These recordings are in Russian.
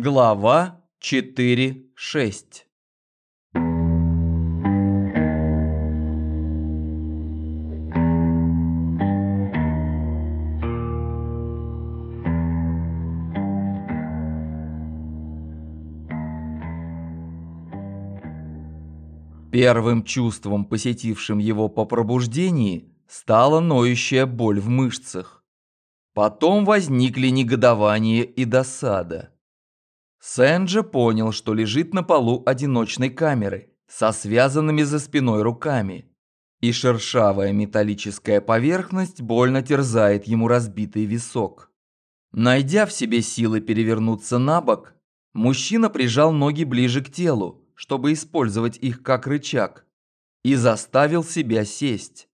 Глава 4.6 Первым чувством, посетившим его по пробуждении, стала ноющая боль в мышцах. Потом возникли негодование и досада. Сэнджа понял, что лежит на полу одиночной камеры со связанными за спиной руками, и шершавая металлическая поверхность больно терзает ему разбитый висок. Найдя в себе силы перевернуться на бок, мужчина прижал ноги ближе к телу, чтобы использовать их как рычаг, и заставил себя сесть.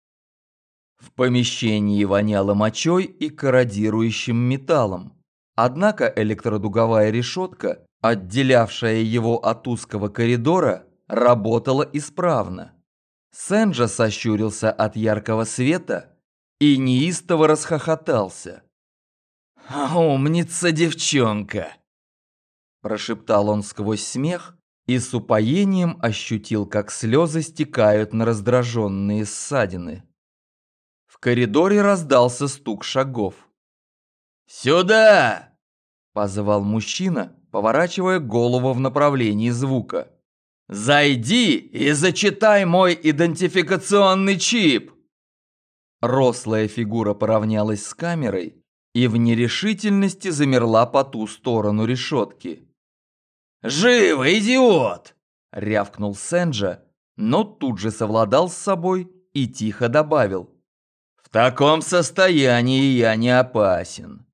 В помещении воняло мочой и корродирующим металлом. Однако электродуговая решетка, отделявшая его от узкого коридора, работала исправно. Сэнджа сощурился от яркого света и неистово расхохотался. «Умница девчонка!» Прошептал он сквозь смех, и с упоением ощутил, как слезы стекают на раздраженные ссадины. В коридоре раздался стук шагов. «Сюда!» – позвал мужчина, поворачивая голову в направлении звука. «Зайди и зачитай мой идентификационный чип!» Рослая фигура поравнялась с камерой и в нерешительности замерла по ту сторону решетки. «Живо, идиот!» – рявкнул Сенджа, но тут же совладал с собой и тихо добавил. «В таком состоянии я не опасен».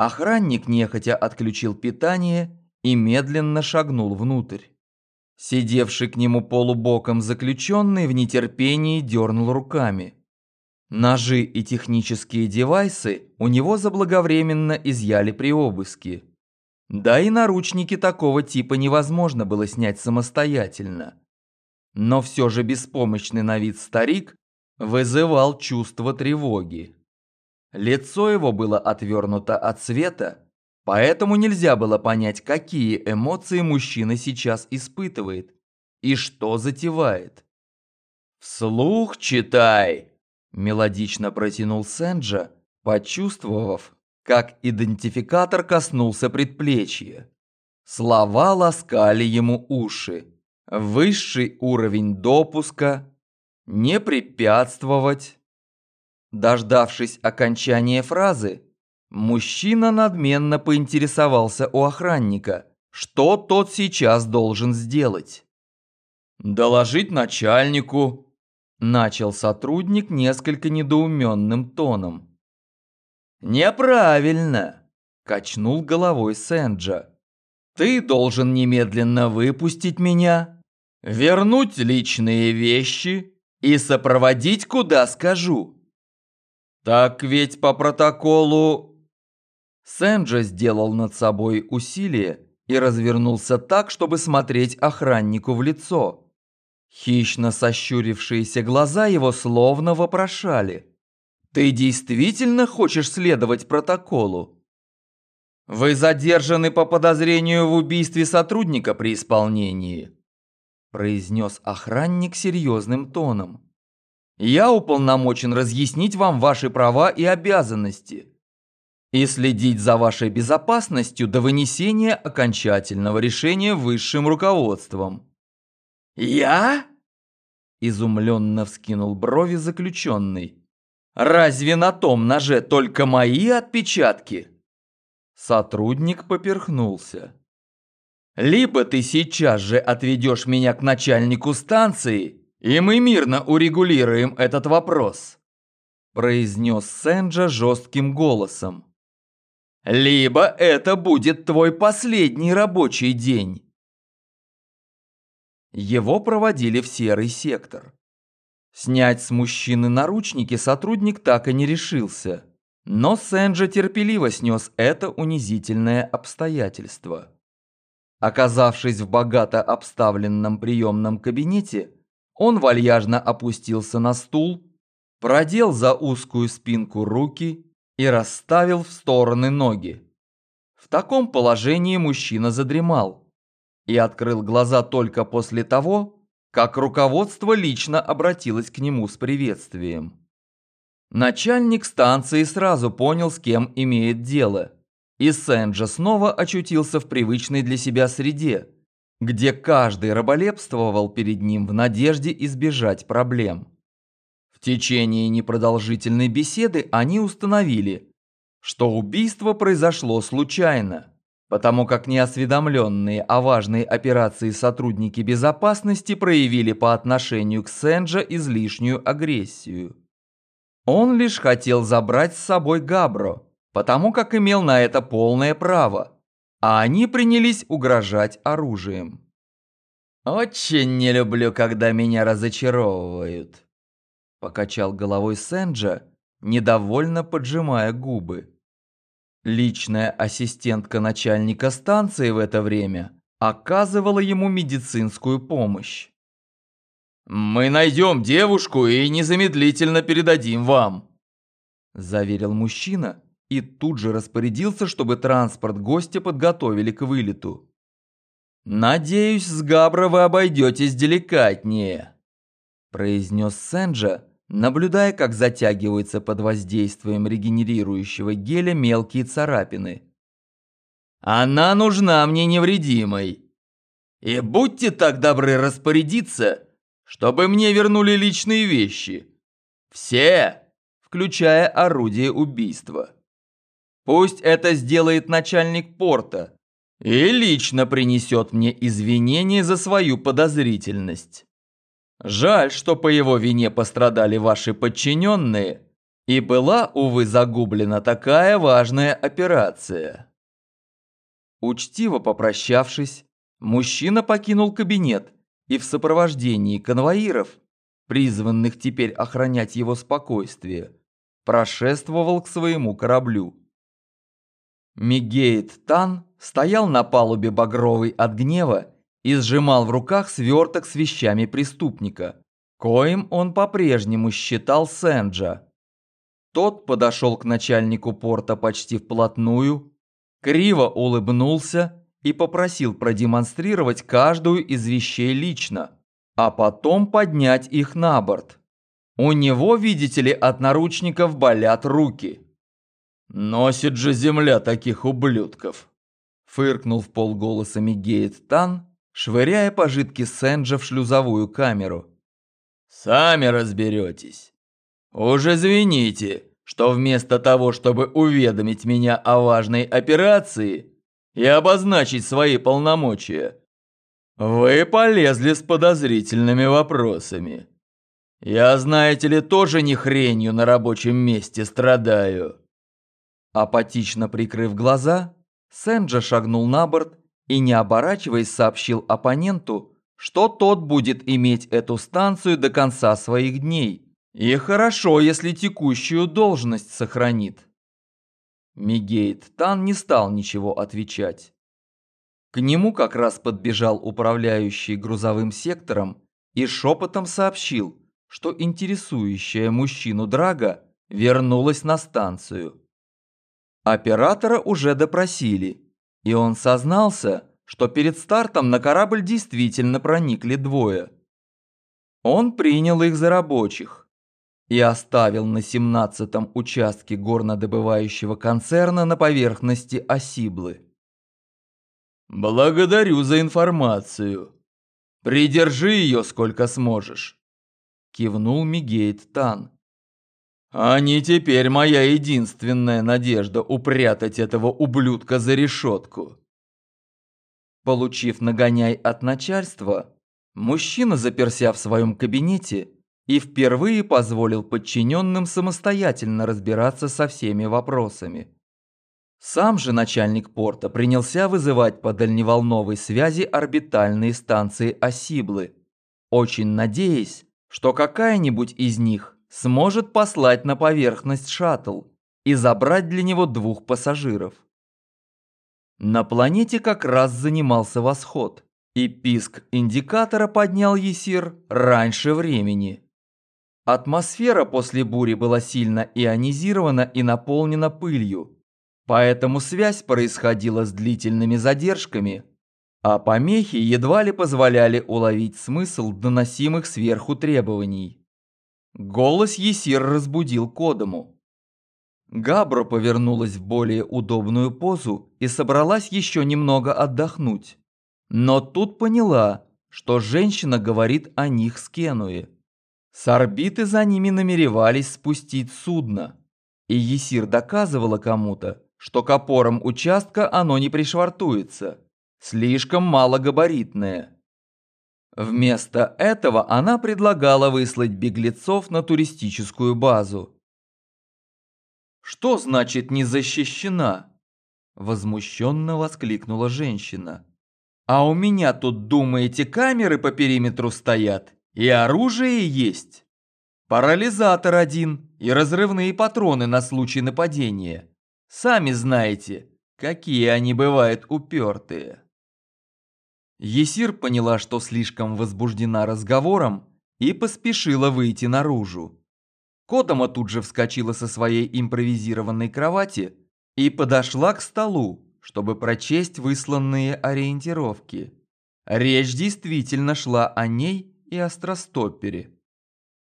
Охранник нехотя отключил питание и медленно шагнул внутрь. Сидевший к нему полубоком заключенный в нетерпении дернул руками. Ножи и технические девайсы у него заблаговременно изъяли при обыске. Да и наручники такого типа невозможно было снять самостоятельно. Но все же беспомощный на вид старик вызывал чувство тревоги. Лицо его было отвернуто от света, поэтому нельзя было понять, какие эмоции мужчина сейчас испытывает и что затевает. «Вслух читай!» – мелодично протянул Сенджа, почувствовав, как идентификатор коснулся предплечья. Слова ласкали ему уши. Высший уровень допуска, не препятствовать. Дождавшись окончания фразы, мужчина надменно поинтересовался у охранника, что тот сейчас должен сделать. «Доложить начальнику», – начал сотрудник несколько недоуменным тоном. «Неправильно!» – качнул головой Сэнджа. «Ты должен немедленно выпустить меня, вернуть личные вещи и сопроводить, куда скажу». «Так ведь по протоколу...» Сэнджа сделал над собой усилие и развернулся так, чтобы смотреть охраннику в лицо. Хищно сощурившиеся глаза его словно вопрошали – ты действительно хочешь следовать протоколу? Вы задержаны по подозрению в убийстве сотрудника при исполнении, произнес охранник серьезным тоном. Я уполномочен разъяснить вам ваши права и обязанности и следить за вашей безопасностью до вынесения окончательного решения высшим руководством. «Я?» – изумленно вскинул брови заключенный. Разве на том ноже только мои отпечатки? Сотрудник поперхнулся. Либо ты сейчас же отведешь меня к начальнику станции, и мы мирно урегулируем этот вопрос, произнес Сенджа жестким голосом. Либо это будет твой последний рабочий день. Его проводили в серый сектор. Снять с мужчины наручники сотрудник так и не решился. Но Сэнджа терпеливо снес это унизительное обстоятельство. Оказавшись в богато обставленном приемном кабинете, он вальяжно опустился на стул, продел за узкую спинку руки и расставил в стороны ноги. В таком положении мужчина задремал и открыл глаза только после того, как руководство лично обратилось к нему с приветствием. Начальник станции сразу понял, с кем имеет дело, и Сэнджа снова очутился в привычной для себя среде, где каждый раболепствовал перед ним в надежде избежать проблем. В течение непродолжительной беседы они установили, что убийство произошло случайно, потому как неосведомленные о важной операции сотрудники безопасности проявили по отношению к Сенджа излишнюю агрессию. Он лишь хотел забрать с собой Габро, потому как имел на это полное право, а они принялись угрожать оружием. «Очень не люблю, когда меня разочаровывают», – покачал головой Сенджа, недовольно поджимая губы. Личная ассистентка начальника станции в это время оказывала ему медицинскую помощь. «Мы найдем девушку и незамедлительно передадим вам», – заверил мужчина и тут же распорядился, чтобы транспорт гостя подготовили к вылету. «Надеюсь, с Габро вы обойдетесь деликатнее», – произнес Сенджа, наблюдая, как затягиваются под воздействием регенерирующего геля мелкие царапины. «Она нужна мне невредимой. И будьте так добры распорядиться, чтобы мне вернули личные вещи. Все, включая орудие убийства. Пусть это сделает начальник порта и лично принесет мне извинения за свою подозрительность». Жаль, что по его вине пострадали ваши подчиненные, и была, увы, загублена такая важная операция. Учтиво попрощавшись, мужчина покинул кабинет и в сопровождении конвоиров, призванных теперь охранять его спокойствие, прошествовал к своему кораблю. Мигейт Тан стоял на палубе багровый от гнева и сжимал в руках сверток с вещами преступника, коим он по-прежнему считал Сэнджа. Тот подошел к начальнику порта почти вплотную, криво улыбнулся и попросил продемонстрировать каждую из вещей лично, а потом поднять их на борт. У него, видите ли, от наручников болят руки. «Носит же земля таких ублюдков!» Фыркнул в полголоса Мигейт Тан швыряя пожитки Сэнджа в шлюзовую камеру. «Сами разберетесь. Уж извините, что вместо того, чтобы уведомить меня о важной операции и обозначить свои полномочия, вы полезли с подозрительными вопросами. Я, знаете ли, тоже не хренью на рабочем месте страдаю». Апатично прикрыв глаза, Сэнджа шагнул на борт и, не оборачиваясь, сообщил оппоненту, что тот будет иметь эту станцию до конца своих дней. И хорошо, если текущую должность сохранит. Мигейт Тан не стал ничего отвечать. К нему как раз подбежал управляющий грузовым сектором и шепотом сообщил, что интересующая мужчину Драга вернулась на станцию. Оператора уже допросили, и он сознался, что перед стартом на корабль действительно проникли двое. Он принял их за рабочих и оставил на 17-м участке горнодобывающего концерна на поверхности Осиблы. «Благодарю за информацию. Придержи ее сколько сможешь», – кивнул Мигейт Тан. Они теперь моя единственная надежда упрятать этого ублюдка за решетку. Получив нагоняй от начальства, мужчина заперся в своем кабинете и впервые позволил подчиненным самостоятельно разбираться со всеми вопросами. Сам же начальник порта принялся вызывать по дальневолновой связи орбитальные станции Осиблы, очень надеясь, что какая-нибудь из них сможет послать на поверхность шаттл и забрать для него двух пассажиров. На планете как раз занимался восход, и писк индикатора поднял Есир раньше времени. Атмосфера после бури была сильно ионизирована и наполнена пылью, Поэтому связь происходила с длительными задержками, а помехи едва ли позволяли уловить смысл доносимых сверху требований. Голос Есир разбудил Кодому. Габро повернулась в более удобную позу и собралась еще немного отдохнуть. Но тут поняла, что женщина говорит о них с Кенуи. С орбиты за ними намеревались спустить судно, и Есир доказывала кому-то, что к опорам участка оно не пришвартуется, слишком малогабаритное. Вместо этого она предлагала выслать беглецов на туристическую базу. «Что значит не защищена?» Возмущенно воскликнула женщина. «А у меня тут, думаете, камеры по периметру стоят? И оружие есть? Парализатор один и разрывные патроны на случай нападения. Сами знаете, какие они бывают упертые». Есир поняла, что слишком возбуждена разговором, и поспешила выйти наружу. Котома тут же вскочила со своей импровизированной кровати и подошла к столу, чтобы прочесть высланные ориентировки. Речь действительно шла о ней и о Страстоппере.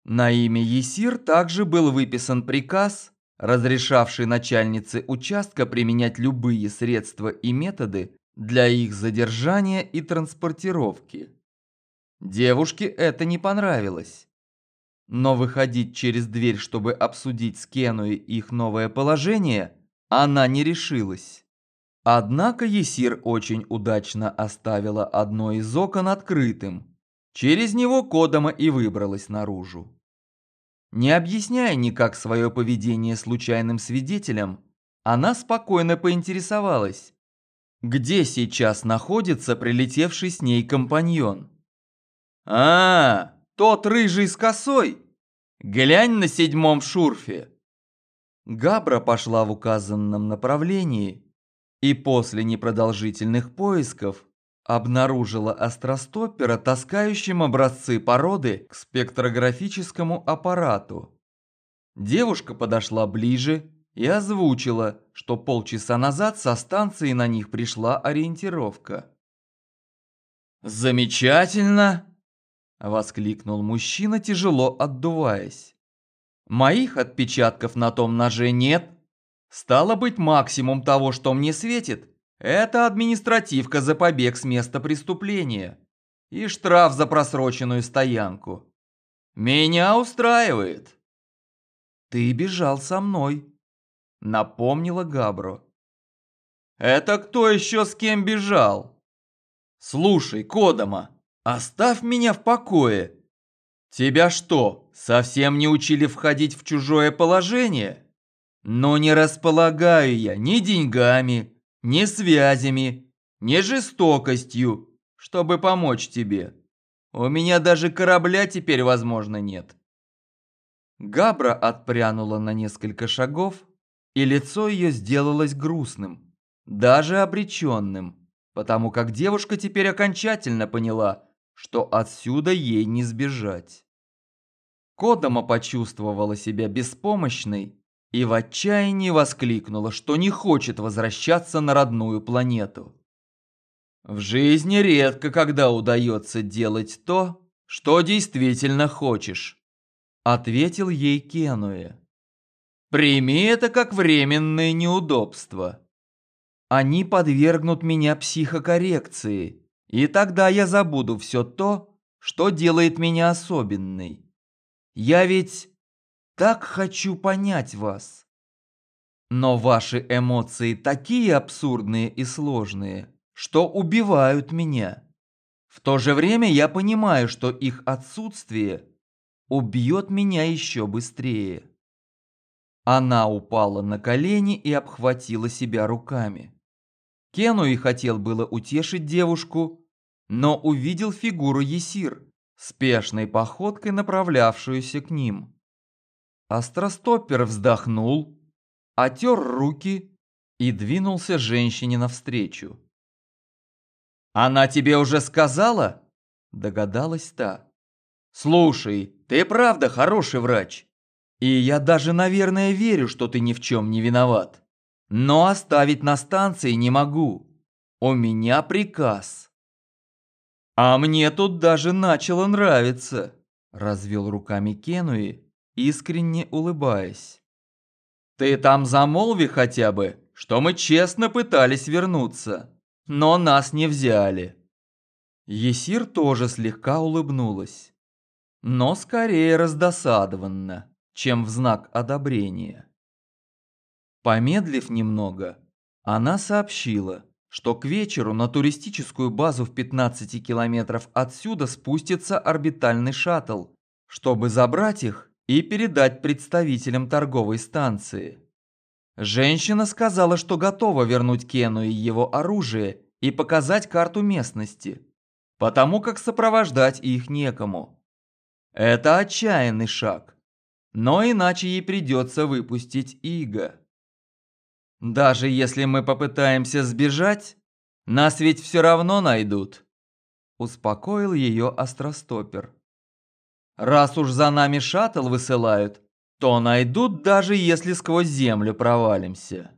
На имя Есир также был выписан приказ, разрешавший начальнице участка применять любые средства и методы для их задержания и транспортировки. Девушке это не понравилось. Но выходить через дверь, чтобы обсудить с Кенуей их новое положение, она не решилась. Однако Есир очень удачно оставила одно из окон открытым. Через него Кодома и выбралась наружу. Не объясняя никак свое поведение случайным свидетелям, она спокойно поинтересовалась, где сейчас находится прилетевший с ней компаньон. «А, тот рыжий с косой? Глянь на седьмом шурфе!» Габра пошла в указанном направлении и после непродолжительных поисков обнаружила остростоппера, таскающим образцы породы к спектрографическому аппарату. Девушка подошла ближе и озвучила, что полчаса назад со станции на них пришла ориентировка. «Замечательно!» – воскликнул мужчина, тяжело отдуваясь. «Моих отпечатков на том ноже нет. Стало быть, максимум того, что мне светит, это административка за побег с места преступления и штраф за просроченную стоянку. Меня устраивает». «Ты бежал со мной», напомнила Габро. «Это кто еще с кем бежал?» «Слушай, Кодома, оставь меня в покое. Тебя что, совсем не учили входить в чужое положение? Но не располагаю я ни деньгами, ни связями, ни жестокостью, чтобы помочь тебе. У меня даже корабля теперь, возможно, нет». Габра отпрянула на несколько шагов, и лицо ее сделалось грустным, даже обреченным, потому как девушка теперь окончательно поняла, что отсюда ей не сбежать. Кодома почувствовала себя беспомощной и в отчаянии воскликнула, что не хочет возвращаться на родную планету. В жизни редко когда удается делать то, что действительно хочешь, ответил ей Кенуэ. Прими это как временное неудобство. Они подвергнут меня психокоррекции, и тогда я забуду все то, что делает меня особенной. Я ведь так хочу понять вас. Но ваши эмоции такие абсурдные и сложные, что убивают меня. В то же время я понимаю, что их отсутствие убьет меня еще быстрее. Она упала на колени и обхватила себя руками. Кену и хотел было утешить девушку, но увидел фигуру Есир, спешной походкой направлявшуюся к ним. Астростоппер вздохнул, отер руки и двинулся женщине навстречу. «Она тебе уже сказала?» – догадалась та. «Слушай, ты правда хороший врач?» И я даже, наверное, верю, что ты ни в чем не виноват. но оставить на станции не могу. У меня приказ. А мне тут даже начало нравиться, развел руками Кенуи, искренне улыбаясь. Ты там замолви хотя бы, что мы честно пытались вернуться, но нас не взяли. Есир тоже слегка улыбнулась, но скорее раздосадованно, чем в знак одобрения. Помедлив немного, она сообщила, что к вечеру на туристическую базу в 15 километров отсюда спустится орбитальный шаттл, чтобы забрать их и передать представителям торговой станции. Женщина сказала, что готова вернуть Кену и его оружие и показать карту местности, потому как сопровождать их некому. Это отчаянный шаг, но иначе ей придется выпустить Иго. Даже если мы попытаемся сбежать, нас ведь все равно найдут. Успокоил ее Остростопер. Раз уж за нами шаттл высылают, то найдут, даже если сквозь землю провалимся.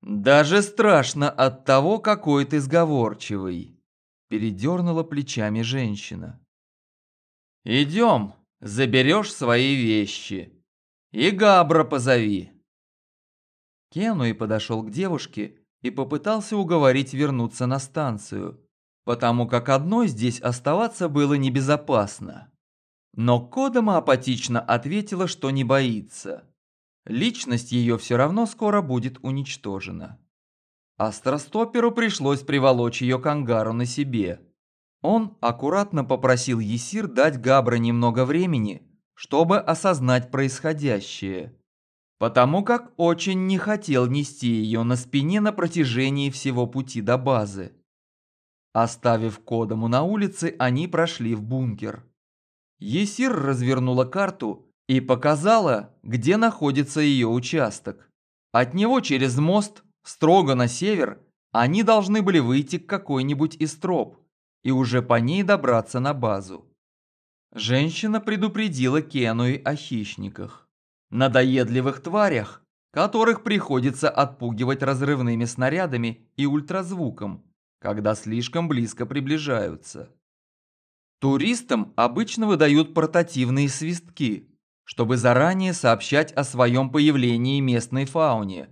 Даже страшно от того, какой ты сговорчивый. Передернула плечами женщина. Идем, заберешь свои вещи. И Габра позови. Кенуи подошел к девушке и попытался уговорить вернуться на станцию, потому как одной здесь оставаться было небезопасно. Но Кодома апатично ответила, что не боится. Личность ее все равно скоро будет уничтожена. Астростоперу пришлось приволочь ее к ангару на себе. Он аккуратно попросил Есир дать Габра немного времени, чтобы осознать происходящее. Потому как очень не хотел нести ее на спине на протяжении всего пути до базы. Оставив Кодому на улице, они прошли в бункер. Есир развернула карту и показала, где находится ее участок. От него через мост, строго на север, они должны были выйти к какой-нибудь из троп и уже по ней добраться на базу. Женщина предупредила Кенуи о хищниках. Надоедливых тварях, которых приходится отпугивать разрывными снарядами и ультразвуком, когда слишком близко приближаются. Туристам обычно выдают портативные свистки, чтобы заранее сообщать о своем появлении местной фауне.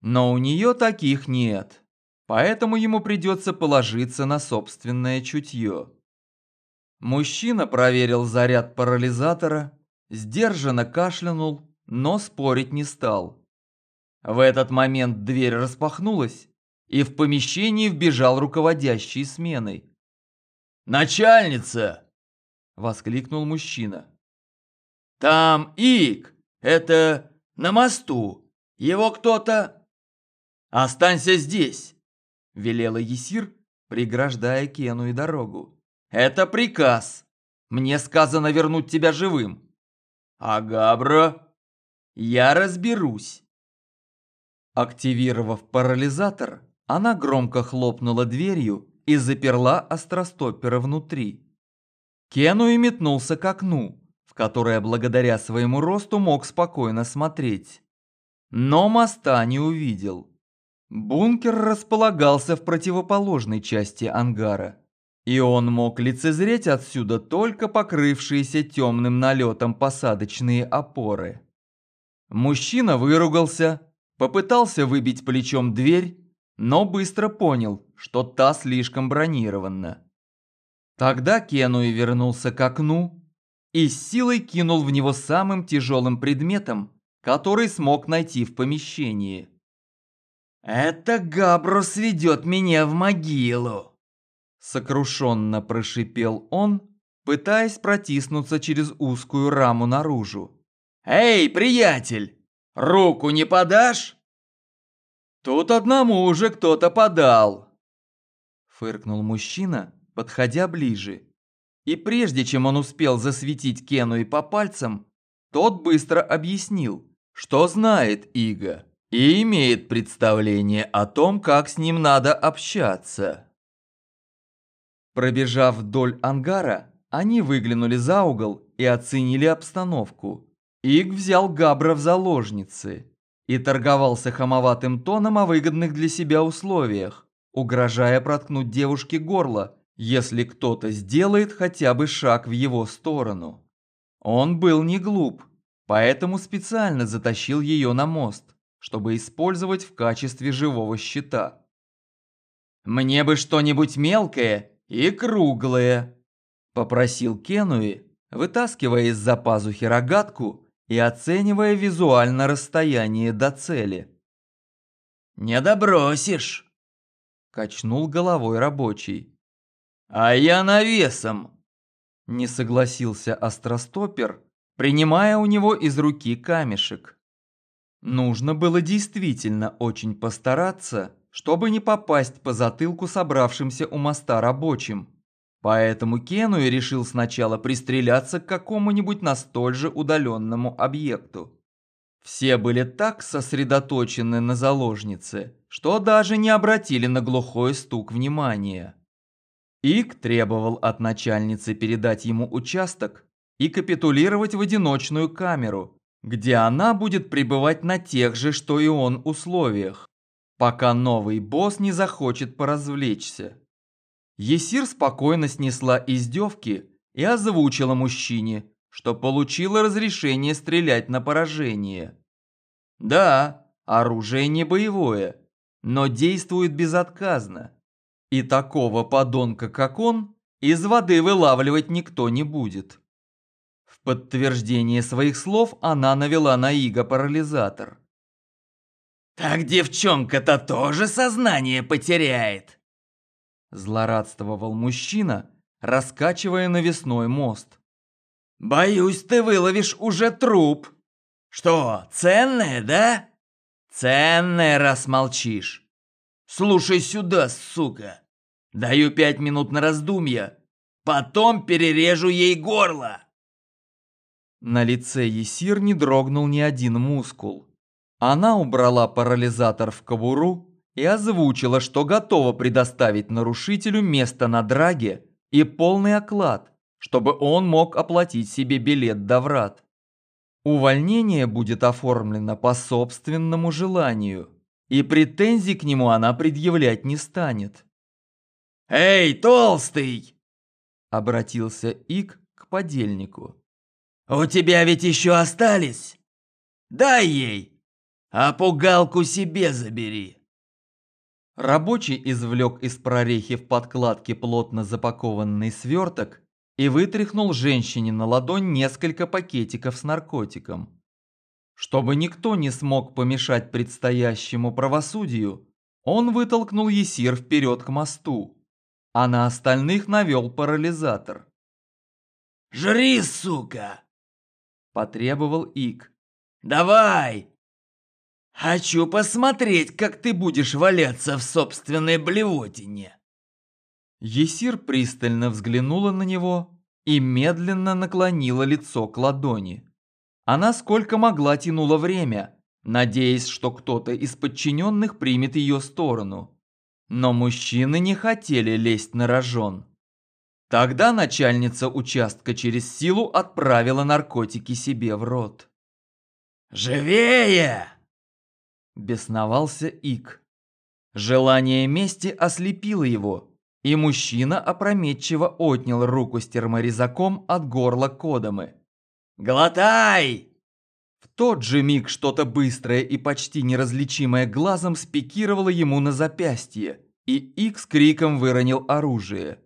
Но у нее таких нет, поэтому ему придется положиться на собственное чутье. Мужчина проверил заряд парализатора, сдержанно кашлянул, но спорить не стал. В этот момент дверь распахнулась, и в помещении вбежал руководящий сменой. «Начальница!» – воскликнул мужчина. «Там Ик! Это на мосту! Его кто-то...» «Останься здесь!» – велела Есир, преграждая Кену и дорогу. «Это приказ! Мне сказано вернуть тебя живым!» «А Габра?» «Я разберусь!» Активировав парализатор, она громко хлопнула дверью и заперла остростопера внутри. Кену и метнулся к окну, в которое благодаря своему росту мог спокойно смотреть. Но моста не увидел. Бункер располагался в противоположной части ангара, и он мог лицезреть отсюда только покрывшиеся темным налетом посадочные опоры. Мужчина выругался, попытался выбить плечом дверь, но быстро понял, что та слишком бронирована. Тогда Кенуи вернулся к окну и с силой кинул в него самым тяжелым предметом, который смог найти в помещении. «Это Габрос ведет меня в могилу!» Сокрушенно прошипел он, пытаясь протиснуться через узкую раму наружу. «Эй, приятель, руку не подашь?» «Тут одному уже кто-то подал!» Фыркнул мужчина, подходя ближе. И прежде чем он успел засветить Кену и по пальцам, тот быстро объяснил, что знает Иго и имеет представление о том, как с ним надо общаться. Пробежав вдоль ангара, они выглянули за угол и оценили обстановку. Иг взял Габра в заложницы и торговался хамоватым тоном о выгодных для себя условиях, угрожая проткнуть девушке горло, если кто-то сделает хотя бы шаг в его сторону. Он был не глуп, поэтому специально затащил ее на мост, чтобы использовать в качестве живого щита. «Мне бы что-нибудь мелкое и круглое», – попросил Кенуи, вытаскивая из-за пазухи рогатку и оценивая визуально расстояние до цели. «Не добросишь», – качнул головой рабочий. «А я навесом», не согласился остростопер, принимая у него из руки камешек. Нужно было действительно очень постараться, чтобы не попасть по затылку собравшимся у моста рабочим. Поэтому Кенуи решил сначала пристреляться к какому-нибудь на столь же удаленному объекту. Все были так сосредоточены на заложнице, что даже не обратили на глухой стук внимания. Ик требовал от начальницы передать ему участок и капитулировать в одиночную камеру, где она будет пребывать на тех же, что и он, условиях, пока новый босс не захочет поразвлечься. Есир спокойно снесла издевки и озвучила мужчине, что получила разрешение стрелять на поражение. Да, оружие не боевое, но действует безотказно. И такого подонка, как он, из воды вылавливать никто не будет. Подтверждение своих слов она навела на Иго парализатор. «Так девчонка-то тоже сознание потеряет!» Злорадствовал мужчина, раскачивая навесной мост. «Боюсь, ты выловишь уже труп. Что, ценное, да? Ценное, раз молчишь. Слушай сюда, сука. Даю пять минут на раздумья. Потом перережу ей горло. На лице Есир не дрогнул ни один мускул. Она убрала парализатор в кобуру и озвучила, что готова предоставить нарушителю место на драге и полный оклад, чтобы он мог оплатить себе билет до врат. Увольнение будет оформлено по собственному желанию – и претензий к нему она предъявлять не станет. «Эй, толстый!» – обратился Ик к подельнику. «У тебя ведь еще остались? Дай ей, а пугалку себе забери!» Рабочий извлек из прорехи в подкладке плотно запакованный сверток и вытряхнул женщине на ладонь несколько пакетиков с наркотиком. Чтобы никто не смог помешать предстоящему правосудию, он вытолкнул Есир вперед к мосту, а на остальных навел парализатор. «Жри, сука!» – потребовал Ик. «Давай! Хочу посмотреть, как ты будешь валяться в собственной блевотине!» Есир пристально взглянула на него и медленно наклонила лицо к ладони. Она сколько могла тянула время, надеясь, что кто-то из подчиненных примет ее сторону. Но мужчины не хотели лезть на рожон. Тогда начальница участка через силу отправила наркотики себе в рот. «Живее!» Бесновался Ик. Желание мести ослепило его, и мужчина опрометчиво отнял руку с терморезаком от горла Кодамы. Глотай!» В тот же миг что-то быстрое и почти неразличимое глазом спикировало ему на запястье, и Ик с криком выронил оружие.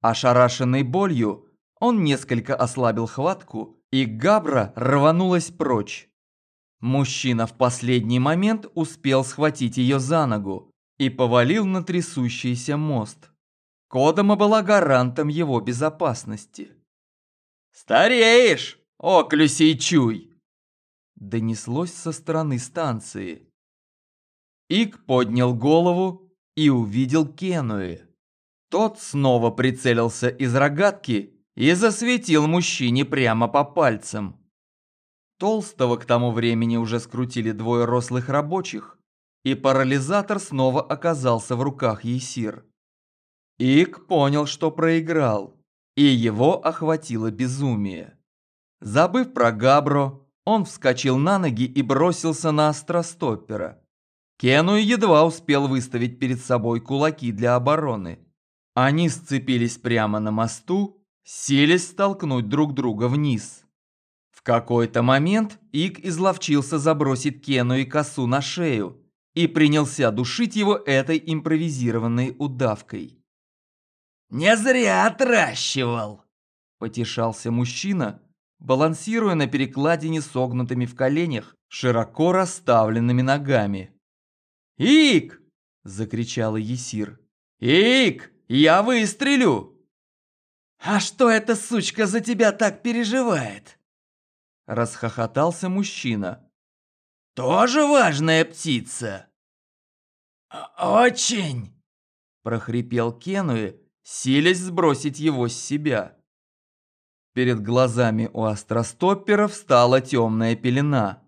Ошарашенный болью, он несколько ослабил хватку, и Габра рванулась прочь. Мужчина в последний момент успел схватить ее за ногу и повалил на трясущийся мост. Кодома была гарантом его безопасности. «Стареешь!» «О, Чуй!» Донеслось со стороны станции. Ик поднял голову и увидел Кенуи. Тот снова прицелился из рогатки и засветил мужчине прямо по пальцам. Толстого к тому времени уже скрутили двое рослых рабочих, и парализатор снова оказался в руках Есир. Ик понял, что проиграл, и его охватило безумие. Забыв про Габро, Он вскочил на ноги и бросился на остростоппера. Кену едва успел выставить перед собой кулаки для обороны. Они сцепились прямо на мосту, силясь столкнуть друг друга вниз. В какой-то момент Ик изловчился забросить Кену и косу на шею и принялся душить его этой импровизированной удавкой. «Не зря отращивал!» – потешался мужчина, балансируя на перекладине согнутыми в коленях, широко расставленными ногами. «Ик!» – закричала Есир. «Ик, я выстрелю!» «А что эта сучка за тебя так переживает?» Расхохотался мужчина. «Тоже важная птица?» «Очень!» прохрипел Кенуи, силясь сбросить его с себя. Перед глазами у астростоппера встала темная пелена.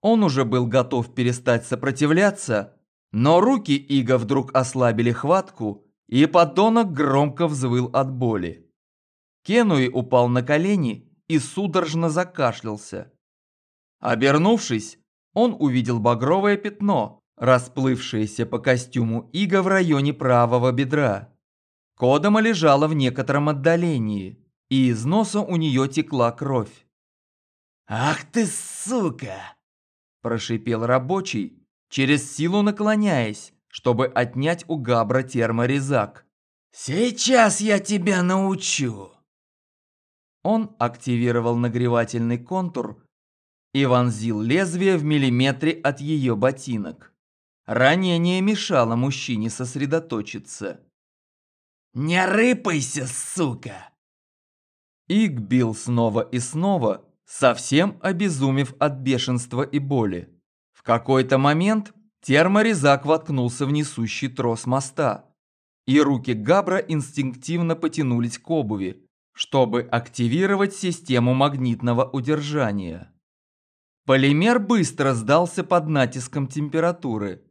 Он уже был готов перестать сопротивляться, но руки Ига вдруг ослабили хватку, и подонок громко взвыл от боли. Кенуи упал на колени и судорожно закашлялся. Обернувшись, он увидел багровое пятно, расплывшееся по костюму Ига в районе правого бедра. Кодома лежала в некотором отдалении и из носа у нее текла кровь. «Ах ты сука!» – прошипел рабочий, через силу наклоняясь, чтобы отнять у Габра терморезак. «Сейчас я тебя научу!» Он активировал нагревательный контур и вонзил лезвие в миллиметре от ее ботинок. Ранение мешало мужчине сосредоточиться. «Не рыпайся, сука!» Иг бил снова и снова, совсем обезумев от бешенства и боли. В какой-то момент терморезак воткнулся в несущий трос моста, и руки Габра инстинктивно потянулись к обуви, чтобы активировать систему магнитного удержания. Полимер быстро сдался под натиском температуры.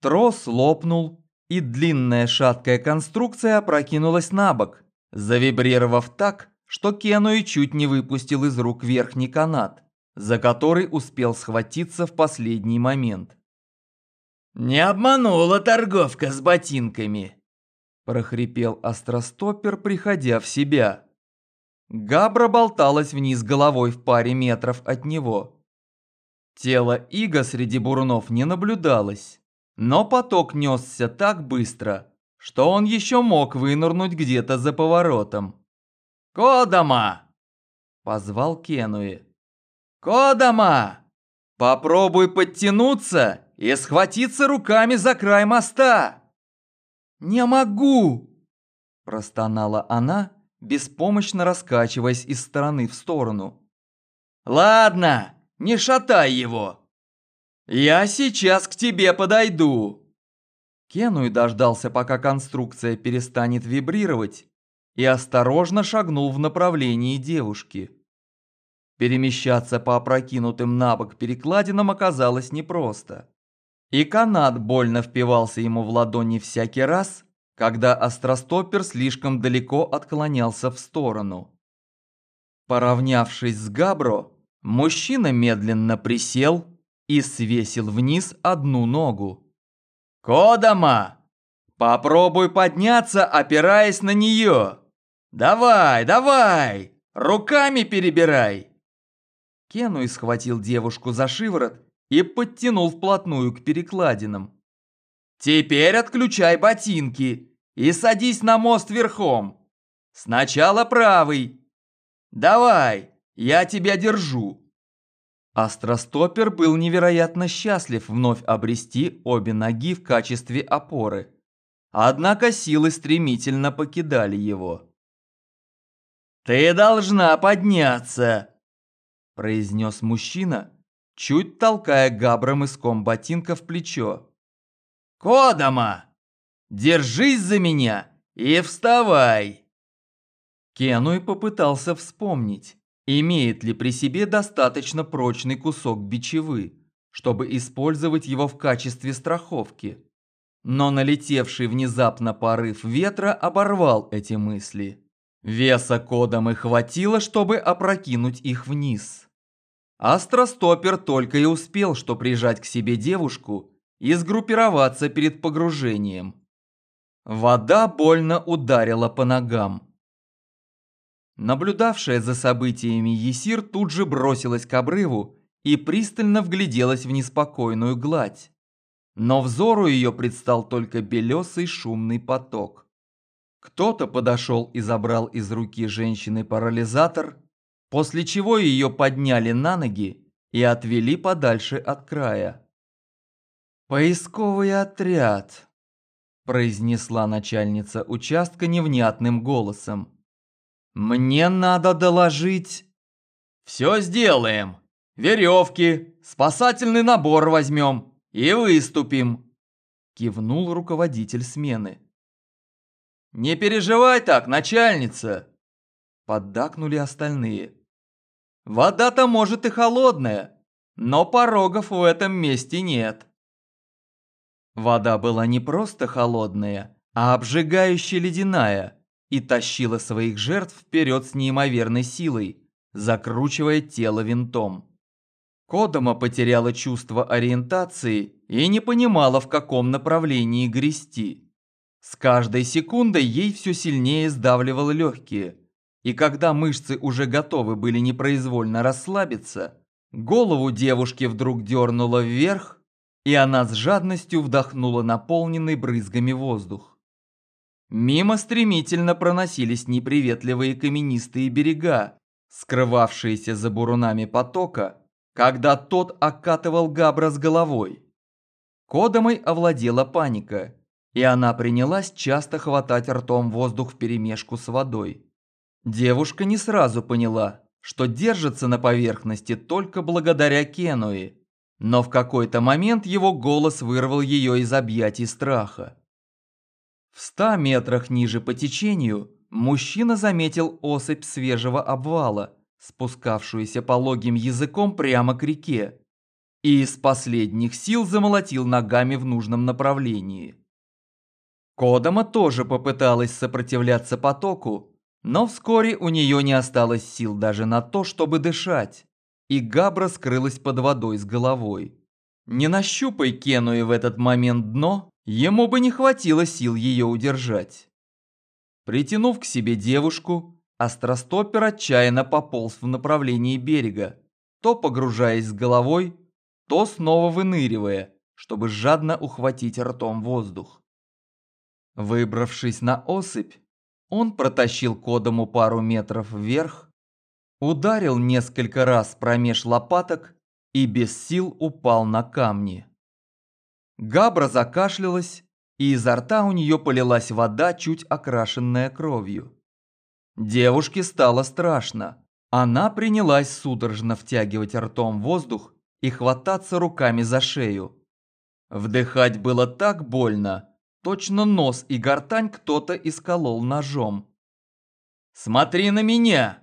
Трос лопнул, и длинная шаткая конструкция опрокинулась на бок, завибрировав так, что Кенуи чуть не выпустил из рук верхний канат, за который успел схватиться в последний момент. «Не обманула торговка с ботинками!» – прохрипел остростопер, приходя в себя. Габра болталась вниз головой в паре метров от него. Тело Ига среди бурунов не наблюдалось, но поток несся так быстро, что он еще мог вынырнуть где-то за поворотом. «Кодама!» – позвал Кенуи. «Кодама! Попробуй подтянуться и схватиться руками за край моста!» «Не могу!» – простонала она, беспомощно раскачиваясь из стороны в сторону. «Ладно, не шатай его! Я сейчас к тебе подойду!» Кенуи дождался, пока конструкция перестанет вибрировать, и осторожно шагнул в направлении девушки. Перемещаться по опрокинутым на бок перекладинам оказалось непросто. И канат больно впивался ему в ладони всякий раз, когда остростоппер слишком далеко отклонялся в сторону. Поравнявшись с Габро, мужчина медленно присел и свесил вниз одну ногу. «Кодама, попробуй подняться, опираясь на нее!» «Давай, давай! Руками перебирай!» Кенуй схватил девушку за шиворот и подтянул вплотную к перекладинам. «Теперь отключай ботинки и садись на мост верхом. Сначала правый. Давай, я тебя держу». Астростопер был невероятно счастлив вновь обрести обе ноги в качестве опоры. Однако силы стремительно покидали его. «Ты должна подняться!» произнес мужчина, чуть толкая габра мыском ботинка в плечо. «Кодама! Держись за меня и вставай!» Кенуй попытался вспомнить, имеет ли при себе достаточно прочный кусок бичевы, чтобы использовать его в качестве страховки. Но налетевший внезапно порыв ветра оборвал эти мысли. Веса кодом и хватило, чтобы опрокинуть их вниз. Астростопер только и успел, что прижать к себе девушку и сгруппироваться перед погружением. Вода больно ударила по ногам. Наблюдавшая за событиями Есир тут же бросилась к обрыву и пристально вгляделась в неспокойную гладь. Но взору ее предстал только белесый шумный поток. Кто-то подошел и забрал из руки женщины парализатор, после чего ее подняли на ноги и отвели подальше от края. «Поисковый отряд», – произнесла начальница участка невнятным голосом. «Мне надо доложить...» «Все сделаем. Веревки, спасательный набор возьмем и выступим», – кивнул руководитель смены. «Не переживай так, начальница!» – поддакнули остальные. «Вода-то может и холодная, но порогов в этом месте нет». Вода была не просто холодная, а обжигающе ледяная и тащила своих жертв вперед с неимоверной силой, закручивая тело винтом. Кодома потеряла чувство ориентации и не понимала, в каком направлении грести. С каждой секундой ей все сильнее сдавливало легкие, и когда мышцы уже готовы были непроизвольно расслабиться, голову девушки вдруг дернуло вверх, и она с жадностью вдохнула наполненный брызгами воздух. Мимо стремительно проносились неприветливые каменистые берега, скрывавшиеся за бурунами потока, когда тот окатывал Габра с головой. Кодомой овладела паника, и она принялась часто хватать ртом воздух вперемешку с водой. Девушка не сразу поняла, что держится на поверхности только благодаря Кенуи, но в какой-то момент его голос вырвал ее из объятий страха. В ста метрах ниже по течению мужчина заметил осыпь свежего обвала, спускавшуюся пологим языком прямо к реке, и из последних сил замолотил ногами в нужном направлении. Кодома тоже попыталась сопротивляться потоку, но вскоре у нее не осталось сил даже на то, чтобы дышать и Габра скрылась под водой с головой. Не нащупай Кенуи в этот момент дно, ему бы не хватило сил ее удержать. Притянув к себе девушку, астростопер отчаянно пополз в направлении берега, то погружаясь с головой, то снова выныривая, чтобы жадно ухватить ртом воздух. Выбравшись на осыпь, он протащил Кодому пару метров вверх, Ударил несколько раз промеж лопаток и без сил упал на камни. Габра закашлялась, и изо рта у нее полилась вода, чуть окрашенная кровью. Девушке стало страшно. Она принялась судорожно втягивать ртом воздух и хвататься руками за шею. Вдыхать было так больно, точно нос и гортань кто-то исколол ножом. «Смотри на меня!»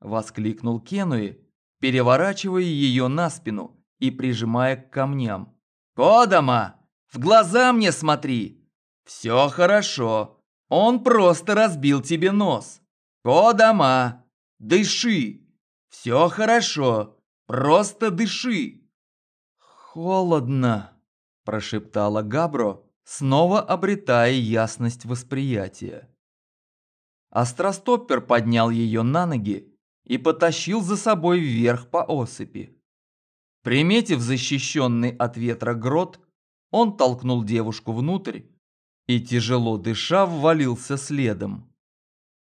Воскликнул Кенуи, переворачивая ее на спину и прижимая к камням. «Кодома, в глаза мне смотри! Все хорошо, он просто разбил тебе нос. Кодома, дыши! Все хорошо, просто дыши!» «Холодно!» – прошептала Габро, снова обретая ясность восприятия. Астростоппер поднял ее на ноги и потащил за собой вверх по осыпи. Приметив защищенный от ветра грот, он толкнул девушку внутрь и, тяжело дыша, ввалился следом.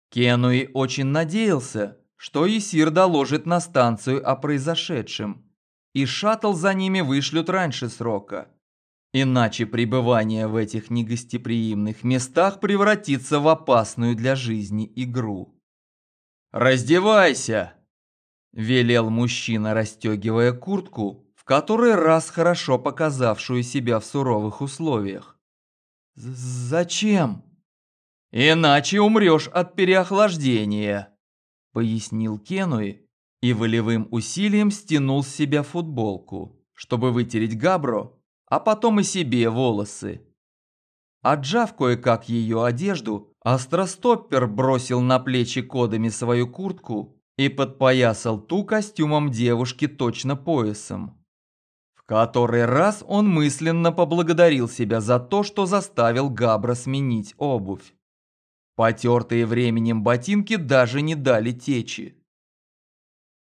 Кенуи очень надеялся, что Исир доложит на станцию о произошедшем, и шаттл за ними вышлют раньше срока. Иначе пребывание в этих негостеприимных местах превратится в опасную для жизни игру. «Раздевайся!» – велел мужчина, расстегивая куртку, в который раз хорошо показавшую себя в суровых условиях. «Зачем?» «Иначе умрешь от переохлаждения», – пояснил Кенуи и волевым усилием стянул с себя футболку, чтобы вытереть Габро, а потом и себе волосы. Отжав кое-как ее одежду, Астростоппер бросил на плечи кодами свою куртку и подпоясал ту костюмом девушки точно поясом. В который раз он мысленно поблагодарил себя за то, что заставил Габра сменить обувь. Потертые временем ботинки даже не дали течи.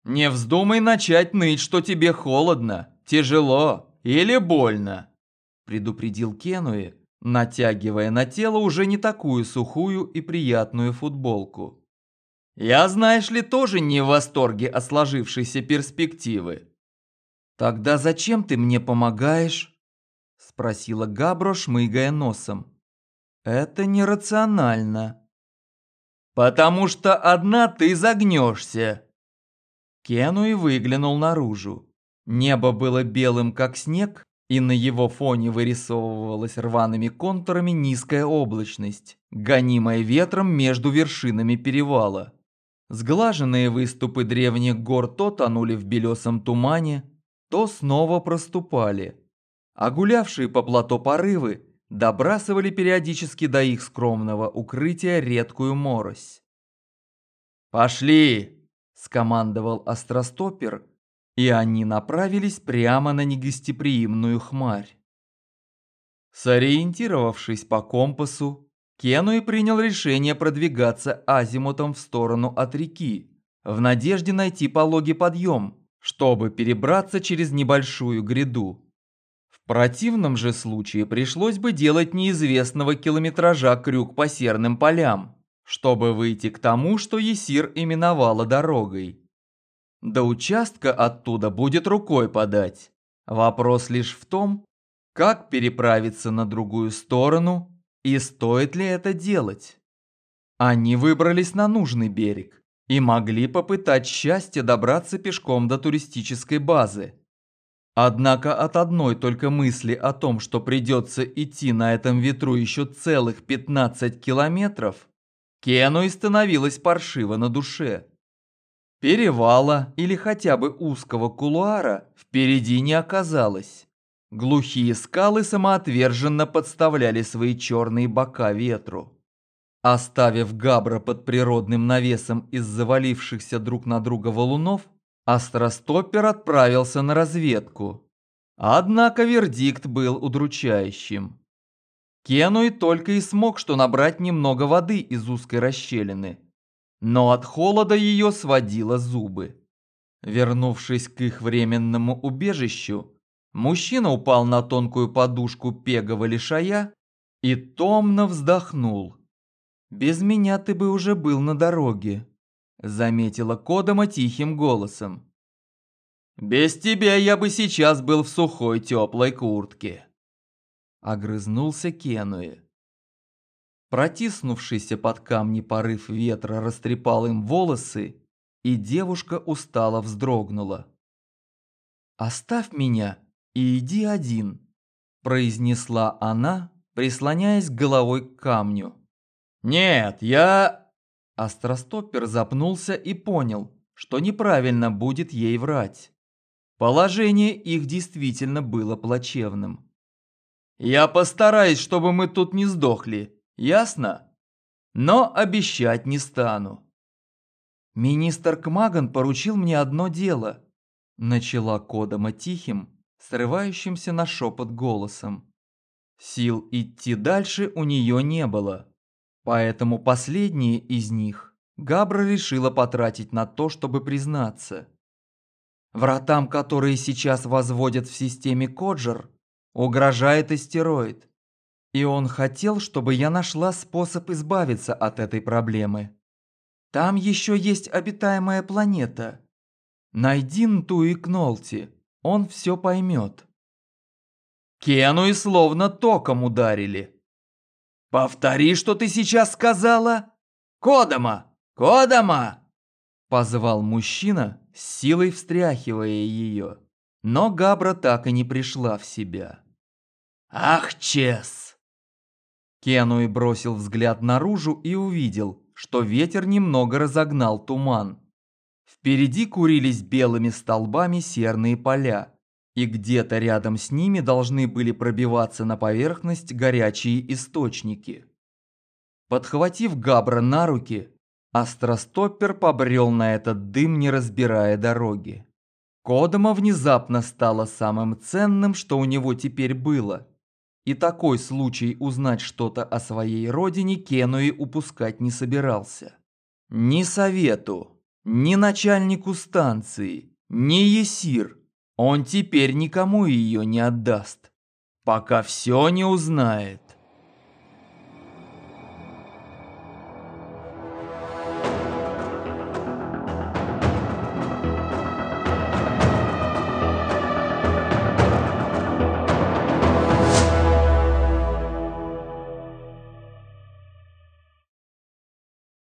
«Не вздумай начать ныть, что тебе холодно, тяжело или больно», предупредил Кенуи, натягивая на тело уже не такую сухую и приятную футболку. «Я, знаешь ли, тоже не в восторге от сложившейся перспективы». «Тогда зачем ты мне помогаешь?» спросила Габро, шмыгая носом. «Это нерационально». «Потому что одна ты загнешься!» Кенуи выглянул наружу. Небо было белым, как снег, и на его фоне вырисовывалась рваными контурами низкая облачность, гонимая ветром между вершинами перевала. Сглаженные выступы древних гор то тонули в белесом тумане, то снова проступали, а гулявшие по плато порывы добрасывали периодически до их скромного укрытия редкую морось. «Пошли!» – скомандовал остростопер, и они направились прямо на негостеприимную хмарь. Сориентировавшись по компасу, Кенуи принял решение продвигаться азимутом в сторону от реки, в надежде найти пологий подъем, чтобы перебраться через небольшую гряду противном же случае пришлось бы делать неизвестного километража крюк по серным полям, чтобы выйти к тому, что Есир именовала дорогой. До участка оттуда будет рукой подать. Вопрос лишь в том, как переправиться на другую сторону и стоит ли это делать. Они выбрались на нужный берег и могли попытать счастье добраться пешком до туристической базы. Однако от одной только мысли о том, что придется идти на этом ветру еще целых 15 километров, Кену и становилось паршиво на душе. Перевала или хотя бы узкого кулуара впереди не оказалось. Глухие скалы самоотверженно подставляли свои черные бока ветру. Оставив Габра под природным навесом из завалившихся друг на друга валунов, Астростоппер отправился на разведку. Однако вердикт был удручающим. Кенуй только и смог что набрать немного воды из узкой расщелины. Но от холода ее сводило зубы. Вернувшись к их временному убежищу, мужчина упал на тонкую подушку пегого лишая и томно вздохнул. «Без меня ты бы уже был на дороге», заметила Кодома тихим голосом. «Без тебя я бы сейчас был в сухой теплой куртке», — огрызнулся Кенуэ. Протиснувшийся под камни порыв ветра растрепал им волосы, и девушка устало вздрогнула. «Оставь меня и иди один», – произнесла она, прислоняясь головой к камню. «Нет, я...» Астростоппер запнулся и понял, что неправильно будет ей врать. Положение их действительно было плачевным. «Я постараюсь, чтобы мы тут не сдохли, ясно? Но обещать не стану». «Министр Кмаган поручил мне одно дело», – начала Кодома тихим, срывающимся на шепот голосом. Сил идти дальше у нее не было. Поэтому последние из них Габра решила потратить на то, чтобы признаться. Вратам, которые сейчас возводят в системе Коджер, угрожает астероид. И он хотел, чтобы я нашла способ избавиться от этой проблемы. Там еще есть обитаемая планета. Найди Нту и Кнолти, он все поймет. Кену и словно током ударили. «Повтори, что ты сейчас сказала! Кодома! Кодома!» Позвал мужчина, с силой встряхивая ее. Но Габра так и не пришла в себя. «Ах, Чес!» Кенуи бросил взгляд наружу и увидел, что ветер немного разогнал туман. Впереди курились белыми столбами серные поля, и где-то рядом с ними должны были пробиваться на поверхность горячие источники. Подхватив Габра на руки, Астростоппер побрел на этот дым, не разбирая дороги. Кодома внезапно стало самым ценным, что у него теперь было. И такой случай узнать что-то о своей родине Кенуи упускать не собирался. Ни совету, ни начальнику станции, ни Есир он теперь никому ее не отдаст, пока все не узнает.